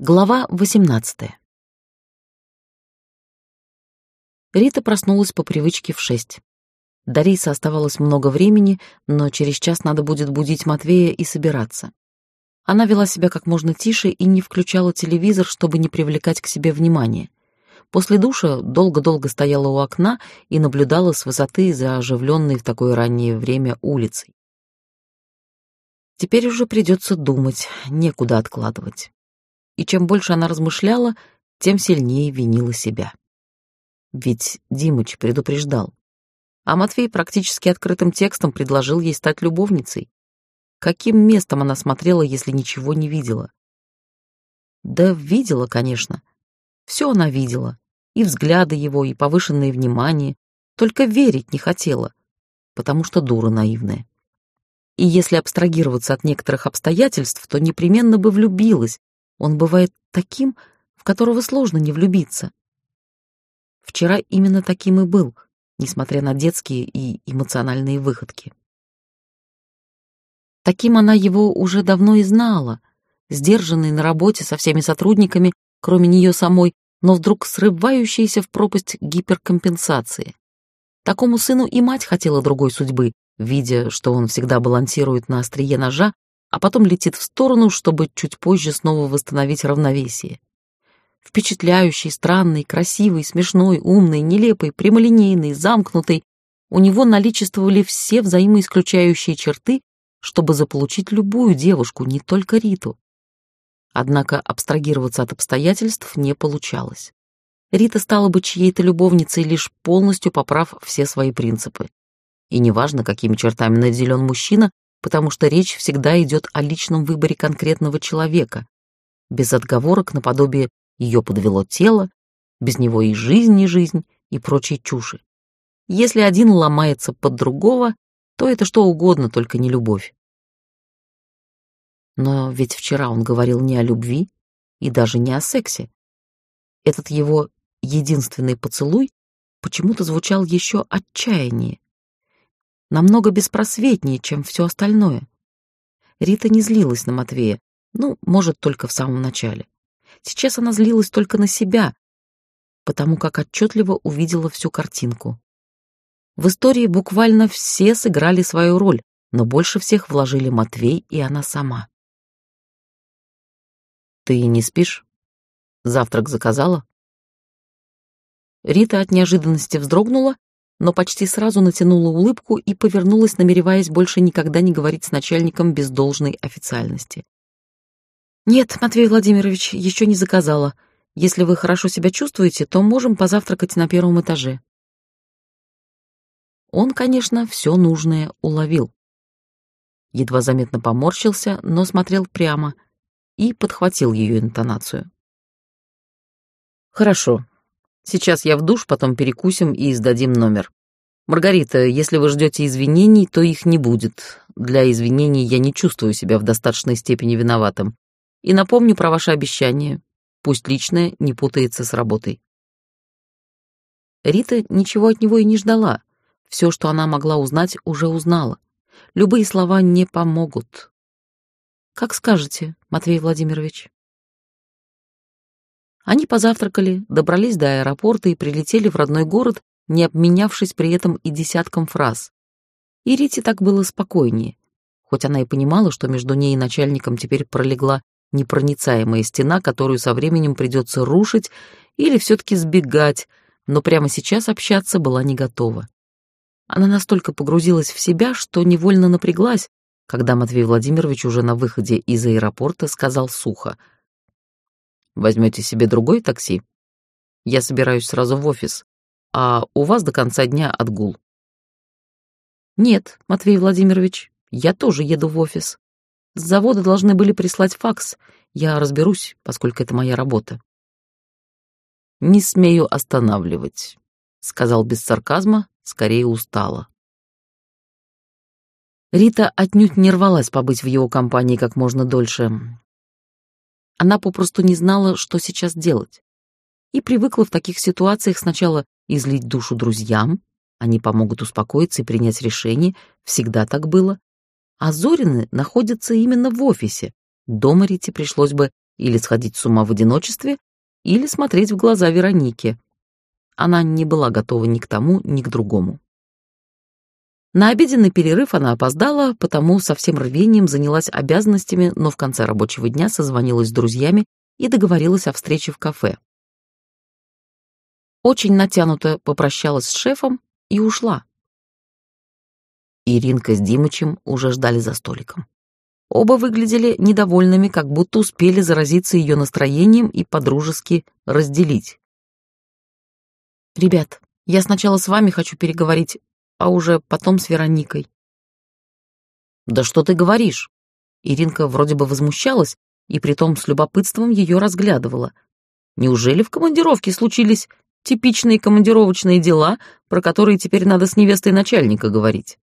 Глава 18 Рита проснулась по привычке в шесть. До рейса оставалось много времени, но через час надо будет будить Матвея и собираться. Она вела себя как можно тише и не включала телевизор, чтобы не привлекать к себе внимания. После душа долго-долго стояла у окна и наблюдала с высоты за оживленной в такое раннее время улицей. Теперь уже придется думать, некуда откладывать и чем больше она размышляла, тем сильнее винила себя. Ведь Димыч предупреждал. А Матвей практически открытым текстом предложил ей стать любовницей. Каким местом она смотрела, если ничего не видела? Да видела, конечно. Все она видела. И взгляды его, и повышенное внимание. Только верить не хотела, потому что дура наивная. И если абстрагироваться от некоторых обстоятельств, то непременно бы влюбилась, он бывает таким, в которого сложно не влюбиться. Вчера именно таким и был, несмотря на детские и эмоциональные выходки. Таким она его уже давно и знала, сдержанный на работе со всеми сотрудниками, кроме нее самой, но вдруг срывающийся в пропасть гиперкомпенсации. Такому сыну и мать хотела другой судьбы, видя, что он всегда балансирует на острие ножа, а потом летит в сторону, чтобы чуть позже снова восстановить равновесие. Впечатляющий, странный, красивый, смешной, умный, нелепый, прямолинейный, замкнутый, у него наличествовали все взаимоисключающие черты, чтобы заполучить любую девушку, не только Риту. Однако абстрагироваться от обстоятельств не получалось. Рита стала бы чьей-то любовницей, лишь полностью поправ все свои принципы. И неважно, какими чертами наделен мужчина, потому что речь всегда идет о личном выборе конкретного человека, без отговорок наподобие «ее подвело тело», без него и жизнь не жизнь и прочей чуши. Если один ломается под другого, то это что угодно, только не любовь. Но ведь вчера он говорил не о любви и даже не о сексе. Этот его единственный поцелуй почему-то звучал еще отчаяннее, намного беспросветнее, чем все остальное. Рита не злилась на Матвея, ну, может, только в самом начале. Сейчас она злилась только на себя, потому как отчетливо увидела всю картинку. В истории буквально все сыграли свою роль, но больше всех вложили Матвей и она сама. «Ты не спишь? Завтрак заказала?» Рита от неожиданности вздрогнула но почти сразу натянула улыбку и повернулась, намереваясь больше никогда не говорить с начальником без должной официальности. «Нет, Матвей Владимирович, еще не заказала. Если вы хорошо себя чувствуете, то можем позавтракать на первом этаже». Он, конечно, все нужное уловил. Едва заметно поморщился, но смотрел прямо и подхватил ее интонацию. «Хорошо, Сейчас я в душ, потом перекусим и сдадим номер. Маргарита, если вы ждете извинений, то их не будет. Для извинений я не чувствую себя в достаточной степени виноватым. И напомню про ваше обещание. Пусть личное не путается с работой. Рита ничего от него и не ждала. Все, что она могла узнать, уже узнала. Любые слова не помогут. Как скажете, Матвей Владимирович. Они позавтракали, добрались до аэропорта и прилетели в родной город, не обменявшись при этом и десятком фраз. И Рите так было спокойнее, хоть она и понимала, что между ней и начальником теперь пролегла непроницаемая стена, которую со временем придется рушить или все-таки сбегать, но прямо сейчас общаться была не готова. Она настолько погрузилась в себя, что невольно напряглась, когда Матвей Владимирович уже на выходе из аэропорта сказал сухо — Возьмете себе другой такси? Я собираюсь сразу в офис, а у вас до конца дня отгул. Нет, Матвей Владимирович, я тоже еду в офис. С завода должны были прислать факс. Я разберусь, поскольку это моя работа. Не смею останавливать, сказал без сарказма, скорее устало. Рита отнюдь не рвалась побыть в его компании как можно дольше. Она попросту не знала, что сейчас делать. И привыкла в таких ситуациях сначала излить душу друзьям, они помогут успокоиться и принять решение, всегда так было. А Зорины находятся именно в офисе. Дома Рите пришлось бы или сходить с ума в одиночестве, или смотреть в глаза Веронике. Она не была готова ни к тому, ни к другому. На обеденный перерыв она опоздала, потому со всем рвением занялась обязанностями, но в конце рабочего дня созвонилась с друзьями и договорилась о встрече в кафе. Очень натянуто попрощалась с шефом и ушла. Иринка с Димычем уже ждали за столиком. Оба выглядели недовольными, как будто успели заразиться ее настроением и подружески разделить. «Ребят, я сначала с вами хочу переговорить, а уже потом с Вероникой». «Да что ты говоришь?» Иринка вроде бы возмущалась, и притом с любопытством ее разглядывала. Неужели в командировке случились типичные командировочные дела, про которые теперь надо с невестой начальника говорить?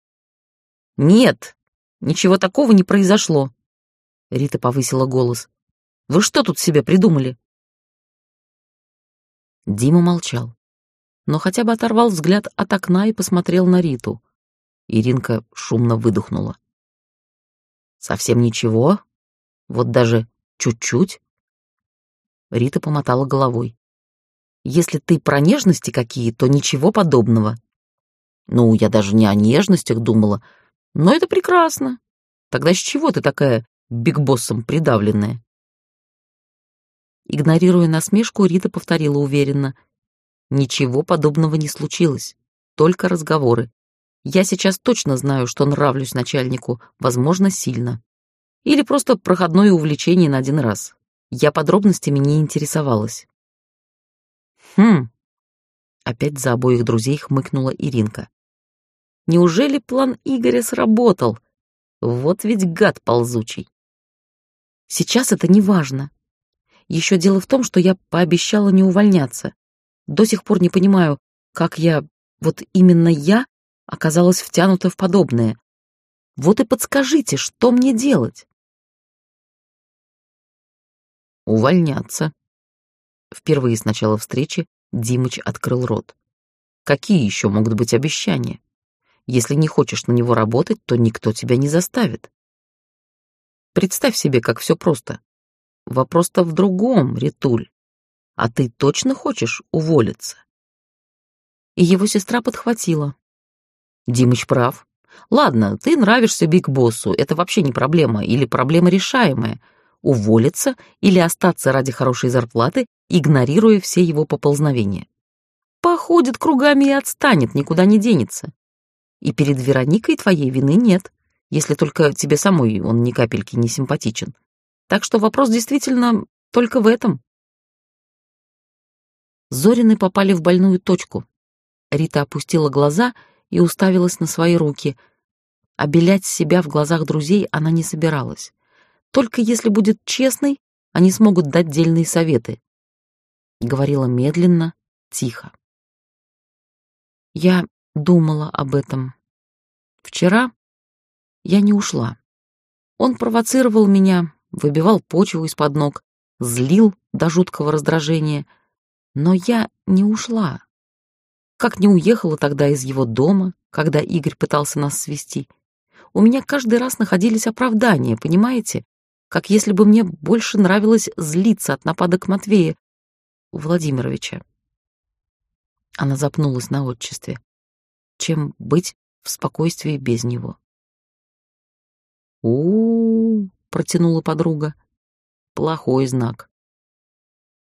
«Нет, ничего такого не произошло», — Рита повысила голос. «Вы что тут себе придумали?» Дима молчал, но хотя бы оторвал взгляд от окна и посмотрел на Риту. Иринка шумно выдохнула. «Совсем ничего? Вот даже чуть-чуть?» Рита помотала головой. «Если ты про нежности какие, то ничего подобного». «Ну, я даже не о нежностях думала, но это прекрасно. Тогда с чего ты такая бигбоссом придавленная? Игнорируя насмешку, Рита повторила уверенно. Ничего подобного не случилось. Только разговоры. Я сейчас точно знаю, что нравлюсь начальнику, возможно, сильно. Или просто проходное увлечение на один раз. Я подробностями не интересовалась. Хм. Опять за обоих друзей хмыкнула Иринка. Неужели план Игоря сработал? Вот ведь гад ползучий. Сейчас это не важно. Еще дело в том, что я пообещала не увольняться. До сих пор не понимаю, как я, вот именно я, оказалась втянута в подобное. Вот и подскажите, что мне делать? Увольняться. Впервые с начала встречи Димыч открыл рот. Какие еще могут быть обещания? Если не хочешь на него работать, то никто тебя не заставит. Представь себе, как все просто. Вопрос-то в другом, Ритуль. А ты точно хочешь уволиться? И его сестра подхватила. Димыч прав. Ладно, ты нравишься Биг Боссу, это вообще не проблема или проблема решаемая. Уволиться или остаться ради хорошей зарплаты, игнорируя все его поползновения. Походит кругами и отстанет, никуда не денется. И перед Вероникой твоей вины нет, если только тебе самой он ни капельки не симпатичен. Так что вопрос действительно только в этом. Зорины попали в больную точку. Рита опустила глаза и уставилась на свои руки. Обелять себя в глазах друзей она не собиралась. Только если будет честной, они смогут дать дельные советы. Говорила медленно, тихо. Я думала об этом. Вчера я не ушла. Он провоцировал меня, выбивал почву из-под ног, злил до жуткого раздражения, но я не ушла. Как не уехала тогда из его дома, когда Игорь пытался нас свести. У меня каждый раз находились оправдания, понимаете? Как если бы мне больше нравилось злиться от нападок Матвея Владимировича. Она запнулась на отчестве чем быть в спокойствии без него. у, -у, -у протянула подруга. «Плохой знак».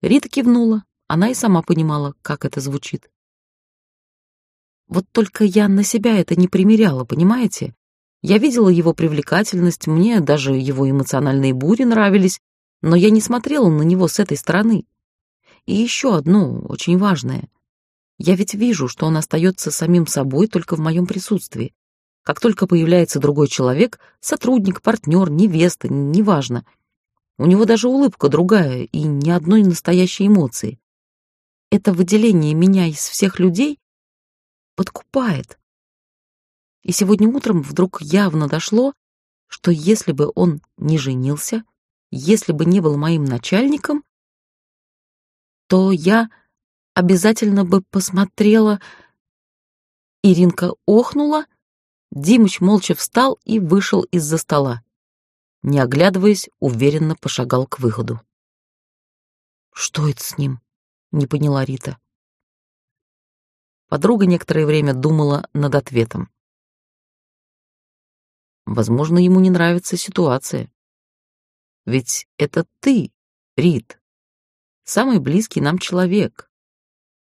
Рита кивнула, она и сама понимала, как это звучит. Вот только я на себя это не примеряла, понимаете? Я видела его привлекательность, мне даже его эмоциональные бури нравились, но я не смотрела на него с этой стороны. И еще одно, очень важное. Я ведь вижу, что он остается самим собой только в моем присутствии. Как только появляется другой человек, сотрудник, партнер, невеста, неважно, у него даже улыбка другая и ни одной настоящей эмоции. Это выделение меня из всех людей подкупает. И сегодня утром вдруг явно дошло, что если бы он не женился, если бы не был моим начальником, то я обязательно бы посмотрела. Иринка охнула, Димыч молча встал и вышел из-за стола. Не оглядываясь, уверенно пошагал к выходу. Что это с ним? Не поняла Рита. Подруга некоторое время думала над ответом. Возможно, ему не нравится ситуация. Ведь это ты, Рит, самый близкий нам человек.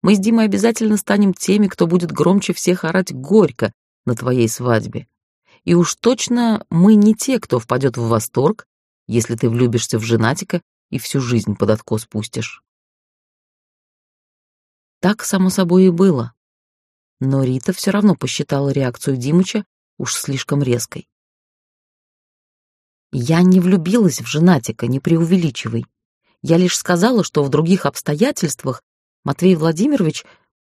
Мы с Димой обязательно станем теми, кто будет громче всех орать горько на твоей свадьбе. И уж точно мы не те, кто впадет в восторг, если ты влюбишься в женатика и всю жизнь под откос пустишь. Так, само собой, и было. Но Рита все равно посчитала реакцию Димыча уж слишком резкой. Я не влюбилась в женатика, не преувеличивай. Я лишь сказала, что в других обстоятельствах Матвей Владимирович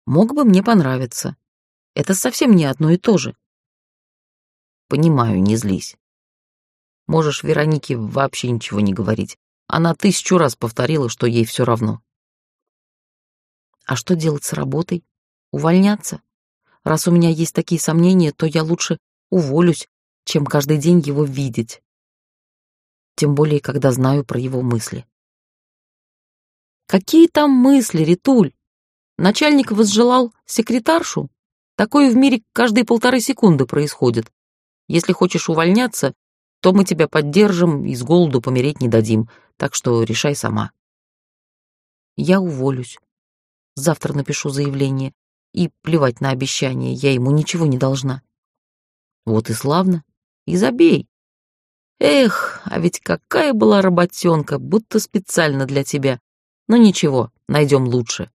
мог бы мне понравиться. Это совсем не одно и то же. Понимаю, не злись. Можешь Веронике вообще ничего не говорить. Она тысячу раз повторила, что ей все равно. А что делать с работой? Увольняться? Раз у меня есть такие сомнения, то я лучше уволюсь, чем каждый день его видеть тем более, когда знаю про его мысли. Какие там мысли, Ритуль? Начальник возжелал секретаршу? Такое в мире каждые полторы секунды происходит. Если хочешь увольняться, то мы тебя поддержим и с голоду помереть не дадим, так что решай сама. Я уволюсь. Завтра напишу заявление. И плевать на обещание, я ему ничего не должна. Вот и славно. И забей. Эх, а ведь какая была работенка, будто специально для тебя. Но ничего, найдем лучше.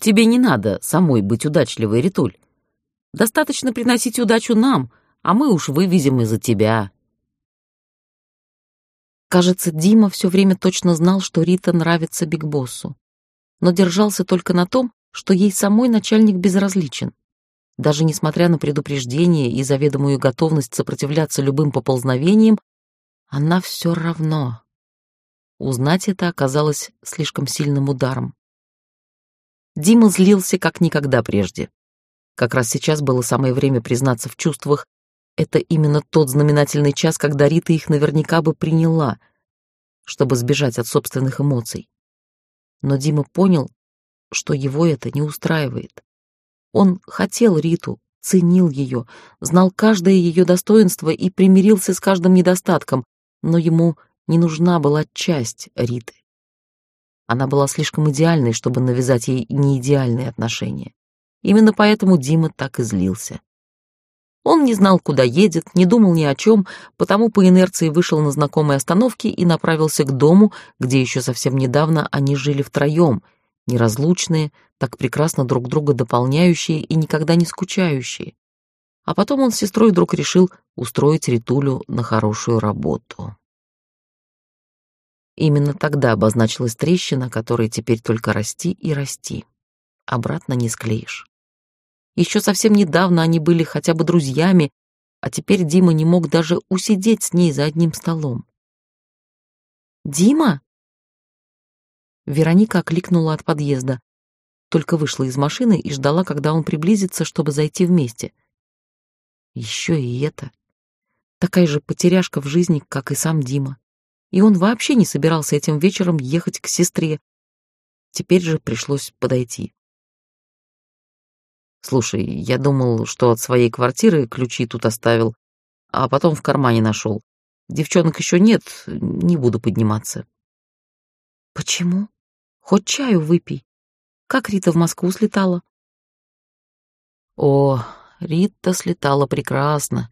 Тебе не надо самой быть удачливой, Ритуль. Достаточно приносить удачу нам, а мы уж вывезем из-за тебя. Кажется, Дима все время точно знал, что Рита нравится Бигбоссу, но держался только на том, что ей самой начальник безразличен. Даже несмотря на предупреждение и заведомую готовность сопротивляться любым поползновениям, она все равно. Узнать это оказалось слишком сильным ударом. Дима злился как никогда прежде. Как раз сейчас было самое время признаться в чувствах. Это именно тот знаменательный час, когда Рита их наверняка бы приняла, чтобы сбежать от собственных эмоций. Но Дима понял, что его это не устраивает. Он хотел Риту, ценил ее, знал каждое ее достоинство и примирился с каждым недостатком, но ему не нужна была часть Риты. Она была слишком идеальной, чтобы навязать ей неидеальные отношения. Именно поэтому Дима так и злился. Он не знал, куда едет, не думал ни о чем, потому по инерции вышел на знакомой остановке и направился к дому, где еще совсем недавно они жили втроем, неразлучные, так прекрасно друг друга дополняющие и никогда не скучающие. А потом он с сестрой вдруг решил устроить Ритулю на хорошую работу. Именно тогда обозначилась трещина, которой теперь только расти и расти. Обратно не склеишь. Еще совсем недавно они были хотя бы друзьями, а теперь Дима не мог даже усидеть с ней за одним столом. «Дима?» Вероника окликнула от подъезда, только вышла из машины и ждала, когда он приблизится, чтобы зайти вместе — еще и это. Такая же потеряшка в жизни, как и сам Дима. И он вообще не собирался этим вечером ехать к сестре. Теперь же пришлось подойти. Слушай, я думал, что от своей квартиры ключи тут оставил, а потом в кармане нашел. Девчонок еще нет, не буду подниматься. Почему? Хоть чаю выпей. Как Рита в Москву слетала? О, Рита слетала прекрасно.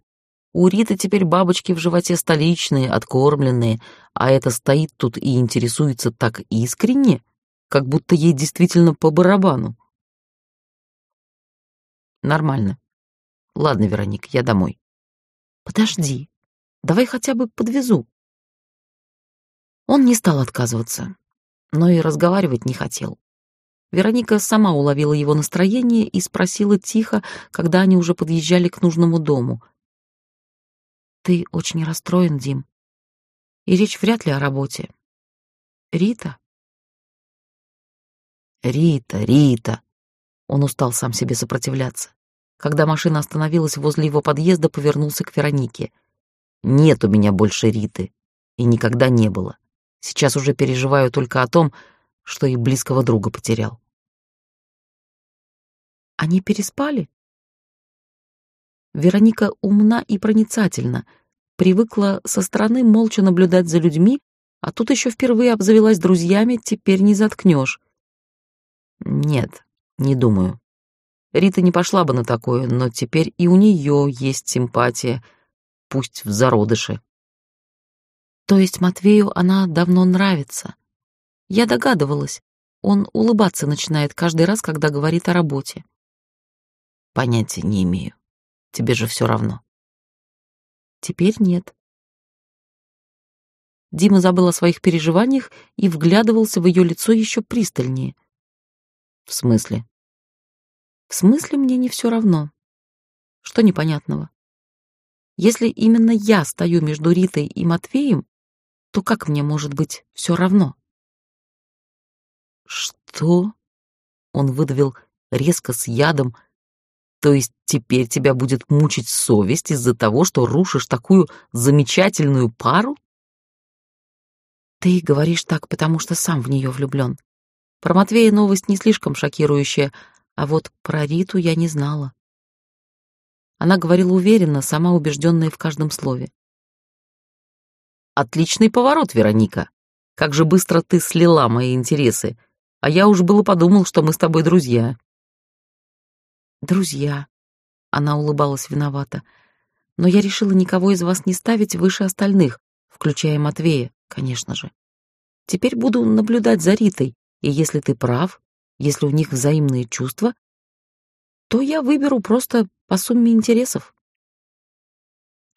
У Риты теперь бабочки в животе столичные, откормленные, а это стоит тут и интересуется так искренне, как будто ей действительно по барабану. Нормально. Ладно, Вероник, я домой. Подожди, давай хотя бы подвезу. Он не стал отказываться, но и разговаривать не хотел. Вероника сама уловила его настроение и спросила тихо, когда они уже подъезжали к нужному дому. «Ты очень расстроен, Дим. И речь вряд ли о работе. Рита?» «Рита, Рита!» Он устал сам себе сопротивляться. Когда машина остановилась возле его подъезда, повернулся к Веронике. «Нет у меня больше Риты. И никогда не было. Сейчас уже переживаю только о том, что и близкого друга потерял. Они переспали? Вероника умна и проницательна, привыкла со стороны молча наблюдать за людьми, а тут еще впервые обзавелась друзьями, теперь не заткнешь. Нет, не думаю. Рита не пошла бы на такое, но теперь и у нее есть симпатия, пусть в зародыше. То есть Матвею она давно нравится. Я догадывалась. Он улыбаться начинает каждый раз, когда говорит о работе. Понятия не имею. Тебе же все равно. Теперь нет. Дима забыл о своих переживаниях и вглядывался в ее лицо еще пристальнее. В смысле? В смысле мне не все равно. Что непонятного? Если именно я стою между Ритой и Матвеем, то как мне может быть все равно? Что? Он выдавил резко с ядом. То есть теперь тебя будет мучить совесть из-за того, что рушишь такую замечательную пару? Ты говоришь так, потому что сам в нее влюблен. Про Матвея новость не слишком шокирующая, а вот про Риту я не знала. Она говорила уверенно, сама убежденная в каждом слове. Отличный поворот, Вероника. Как же быстро ты слила мои интересы. А я уж было подумал, что мы с тобой друзья. Друзья. Она улыбалась виновато. Но я решила никого из вас не ставить выше остальных, включая Матвея, конечно же. Теперь буду наблюдать за Ритой, и если ты прав, если у них взаимные чувства, то я выберу просто по сумме интересов.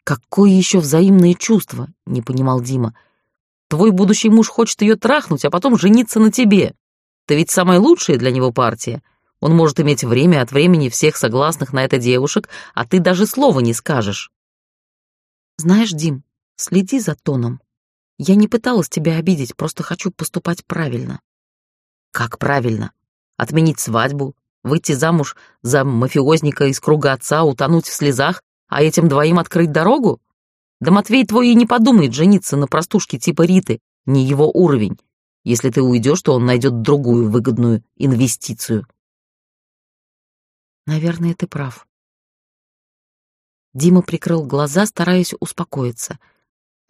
«Какое еще взаимные чувства?» — не понимал Дима. «Твой будущий муж хочет ее трахнуть, а потом жениться на тебе. Ты ведь самая лучшая для него партия. Он может иметь время от времени всех согласных на это девушек, а ты даже слова не скажешь». «Знаешь, Дим, следи за тоном. Я не пыталась тебя обидеть, просто хочу поступать правильно». «Как правильно? Отменить свадьбу, выйти замуж за мафиозника из круга отца, утонуть в слезах, а этим двоим открыть дорогу? Да Матвей твой и не подумает жениться на простушке типа Риты, не его уровень. Если ты уйдешь, то он найдет другую выгодную инвестицию. Наверное, ты прав. Дима прикрыл глаза, стараясь успокоиться.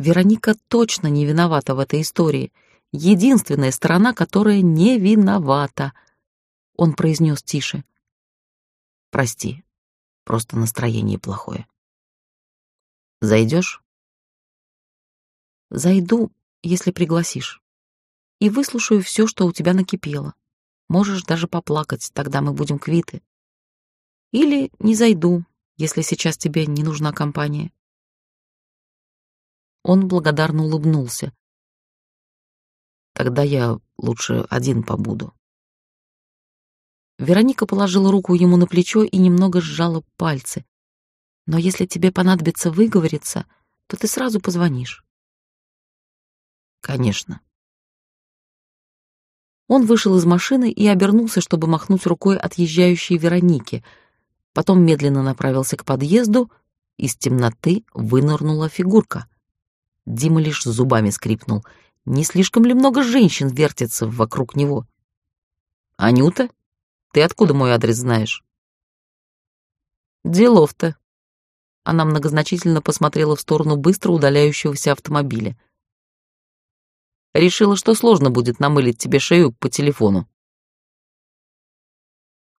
Вероника точно не виновата в этой истории. Единственная сторона, которая не виновата. Он произнес тише. Прости, просто настроение плохое. Зайдешь? Зайду, если пригласишь. И выслушаю все, что у тебя накипело. Можешь даже поплакать, тогда мы будем квиты. Или не зайду, если сейчас тебе не нужна компания. Он благодарно улыбнулся. Тогда я лучше один побуду. Вероника положила руку ему на плечо и немного сжала пальцы. Но если тебе понадобится выговориться, то ты сразу позвонишь. Конечно. Он вышел из машины и обернулся, чтобы махнуть рукой отъезжающей Веронике. Потом медленно направился к подъезду, из темноты вынырнула фигурка. Дима лишь зубами скрипнул. Не слишком ли много женщин вертится вокруг него? «Анюта, ты откуда мой адрес знаешь?» «Делов-то», она многозначительно посмотрела в сторону быстро удаляющегося автомобиля. Решила, что сложно будет намылить тебе шею по телефону.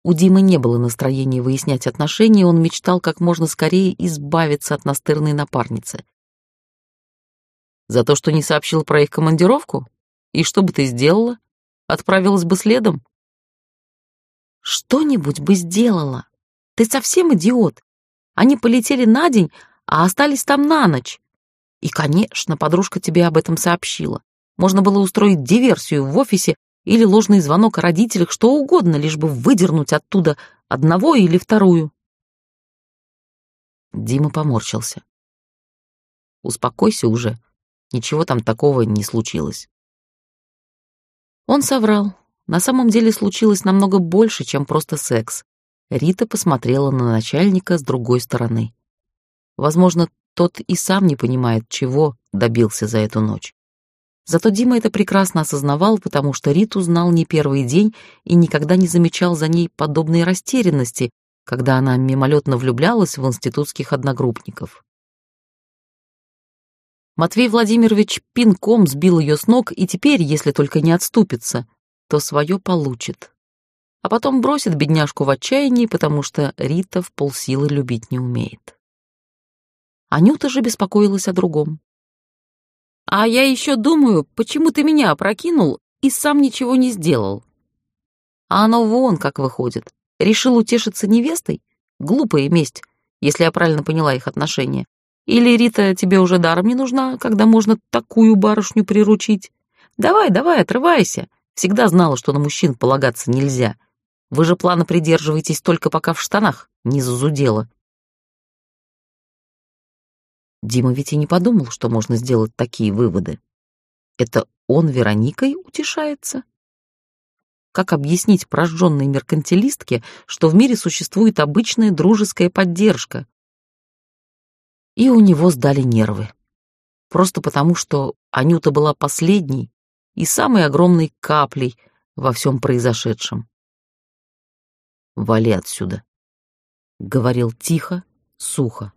У Димы не было настроения выяснять отношения, он мечтал как можно скорее избавиться от настырной напарницы. За то, что не сообщил про их командировку? И что бы ты сделала? Отправилась бы следом? Что-нибудь бы сделала. Ты совсем идиот. Они полетели на день, а остались там на ночь. И, конечно, подружка тебе об этом сообщила. Можно было устроить диверсию в офисе или ложный звонок о родителях, что угодно, лишь бы выдернуть оттуда одного или вторую. Дима поморщился. «Успокойся уже. Ничего там такого не случилось». Он соврал. На самом деле случилось намного больше, чем просто секс. Рита посмотрела на начальника с другой стороны. Возможно, тот и сам не понимает, чего добился за эту ночь. Зато Дима это прекрасно осознавал, потому что Риту знал не первый день и никогда не замечал за ней подобной растерянности, когда она мимолетно влюблялась в институтских одногруппников. Матвей Владимирович пинком сбил ее с ног, и теперь, если только не отступится, то свое получит. А потом бросит бедняжку в отчаянии, потому что Рита в полсилы любить не умеет. Анюта же беспокоилась о другом. А я еще думаю, почему ты меня опрокинул и сам ничего не сделал. А оно вон как выходит. Решил утешиться невестой? Глупая месть, если я правильно поняла их отношения. Или Рита тебе уже даром не нужна, когда можно такую барышню приручить? Давай, давай, отрывайся. Всегда знала, что на мужчин полагаться нельзя. Вы же плана придерживаетесь только пока в штанах не зазудело. Дима ведь и не подумал, что можно сделать такие выводы. Это он Вероникой утешается? Как объяснить прожженной меркантилистке, что в мире существует обычная дружеская поддержка? И у него сдали нервы. Просто потому, что Анюта была последней и самой огромной каплей во всем произошедшем. «Вали отсюда», — говорил тихо, сухо.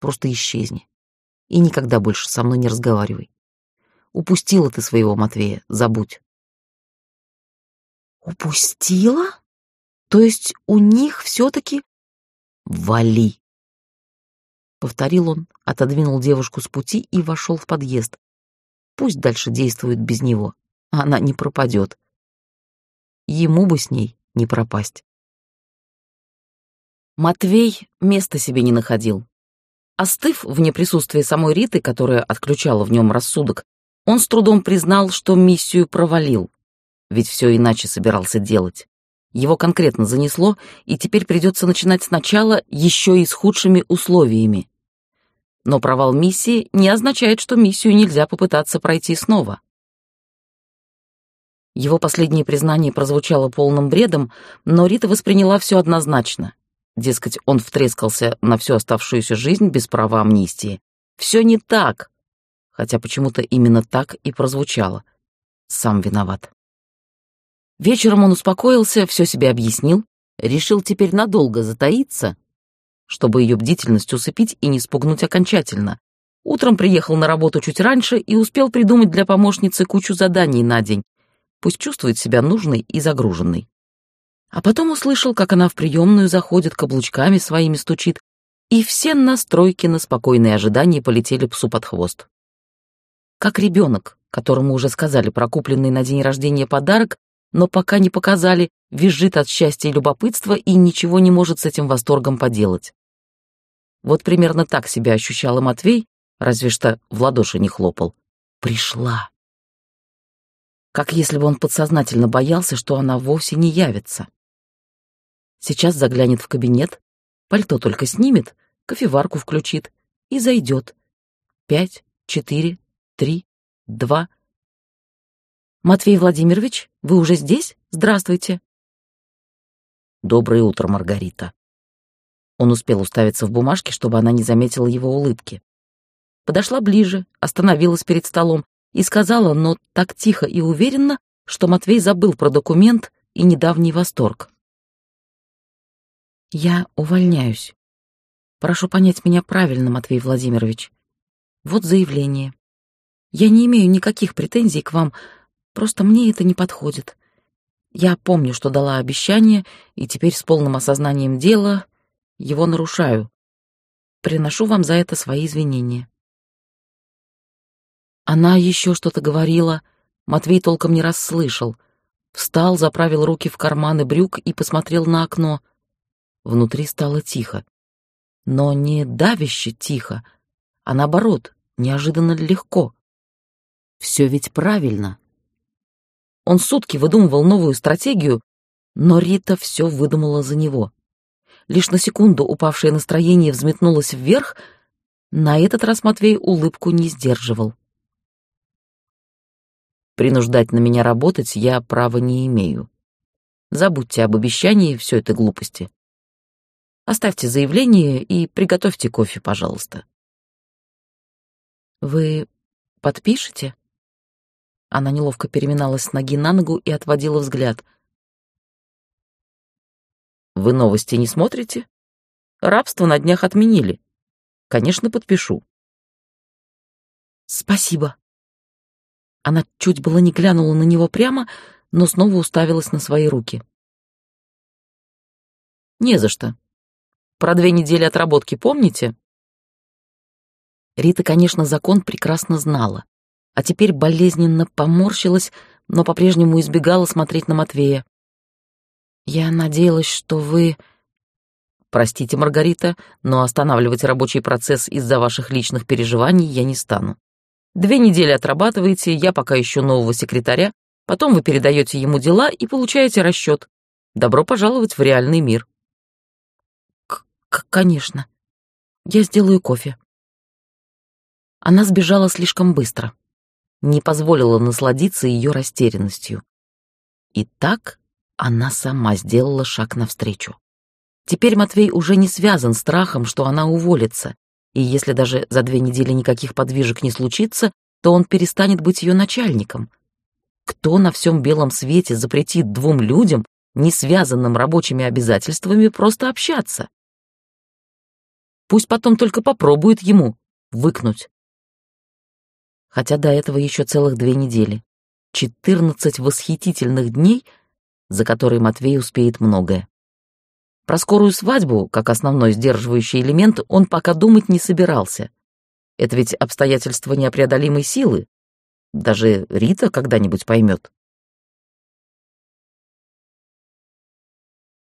Просто исчезни. И никогда больше со мной не разговаривай. Упустила ты своего Матвея, забудь. Упустила? То есть у них все-таки... Вали. Повторил он, отодвинул девушку с пути и вошел в подъезд. Пусть дальше действует без него. Она не пропадет. Ему бы с ней не пропасть. Матвей места себе не находил. Остыв вне присутствия самой Риты, которая отключала в нем рассудок, он с трудом признал, что миссию провалил. Ведь все иначе собирался делать. Его конкретно занесло, и теперь придется начинать сначала еще и с худшими условиями. Но провал миссии не означает, что миссию нельзя попытаться пройти снова. Его последнее признание прозвучало полным бредом, но Рита восприняла все однозначно. Дескать, он втрескался на всю оставшуюся жизнь без права амнистии. Все не так. Хотя почему-то именно так и прозвучало. Сам виноват. Вечером он успокоился, все себе объяснил, решил теперь надолго затаиться, чтобы ее бдительность усыпить и не спугнуть окончательно. Утром приехал на работу чуть раньше и успел придумать для помощницы кучу заданий на день. Пусть чувствует себя нужной и загруженной. А потом услышал, как она в приемную заходит, каблучками своими стучит, и все настройки на спокойное ожидание полетели псу под хвост. Как ребенок, которому уже сказали про купленный на день рождения подарок, но пока не показали, визжит от счастья и любопытства и ничего не может с этим восторгом поделать. Вот примерно так себя ощущал и Матвей, разве что в ладоши не хлопал. Пришла. Как если бы он подсознательно боялся, что она вовсе не явится. Сейчас заглянет в кабинет, пальто только снимет, кофеварку включит и зайдет. Пять, четыре, три, два. Матвей Владимирович, вы уже здесь? Здравствуйте. Доброе утро, Маргарита. Он успел уставиться в бумажке, чтобы она не заметила его улыбки. Подошла ближе, остановилась перед столом и сказала, но так тихо и уверенно, что Матвей забыл про документ и недавний восторг. Я увольняюсь. Прошу понять меня правильно, Матвей Владимирович. Вот заявление. Я не имею никаких претензий к вам, просто мне это не подходит. Я помню, что дала обещание, и теперь с полным осознанием дела его нарушаю. Приношу вам за это свои извинения. Она еще что-то говорила, Матвей толком не расслышал. Встал, заправил руки в карманы брюк и посмотрел на окно. Внутри стало тихо. Но не давяще тихо, а наоборот, неожиданно легко. Все ведь правильно. Он сутки выдумывал новую стратегию, но Рита все выдумала за него. Лишь на секунду упавшее настроение взметнулось вверх, на этот раз Матвей улыбку не сдерживал. Принуждать на меня работать я права не имею. Забудьте об обещании все это глупости. Оставьте заявление и приготовьте кофе, пожалуйста. Вы Подпишите?» Она неловко переминалась с ноги на ногу и отводила взгляд. «Вы новости не смотрите? Рабство на днях отменили. Конечно, подпишу». «Спасибо». Она чуть было не глянула на него прямо, но снова уставилась на свои руки. «Не за что. Про две недели отработки помните?» Рита, конечно, закон прекрасно знала, а теперь болезненно поморщилась, но по-прежнему избегала смотреть на Матвея. «Я надеялась, что вы...» «Простите, Маргарита, но останавливать рабочий процесс из-за ваших личных переживаний я не стану. Две недели отрабатываете, я пока ищу нового секретаря, потом вы передаете ему дела и получаете расчет. Добро пожаловать в реальный мир». К «Конечно. Я сделаю кофе». Она сбежала слишком быстро, не позволила насладиться ее растерянностью. И так она сама сделала шаг навстречу. Теперь Матвей уже не связан страхом, что она уволится, и если даже за две недели никаких подвижек не случится, то он перестанет быть ее начальником. Кто на всем белом свете запретит двум людям, не связанным рабочими обязательствами, просто общаться? Пусть потом только попробует ему выкнуть хотя до этого еще целых две недели. Четырнадцать восхитительных дней, за которые Матвей успеет многое. Про скорую свадьбу, как основной сдерживающий элемент, он пока думать не собирался. Это ведь обстоятельства непреодолимой силы. Даже Рита когда-нибудь поймет.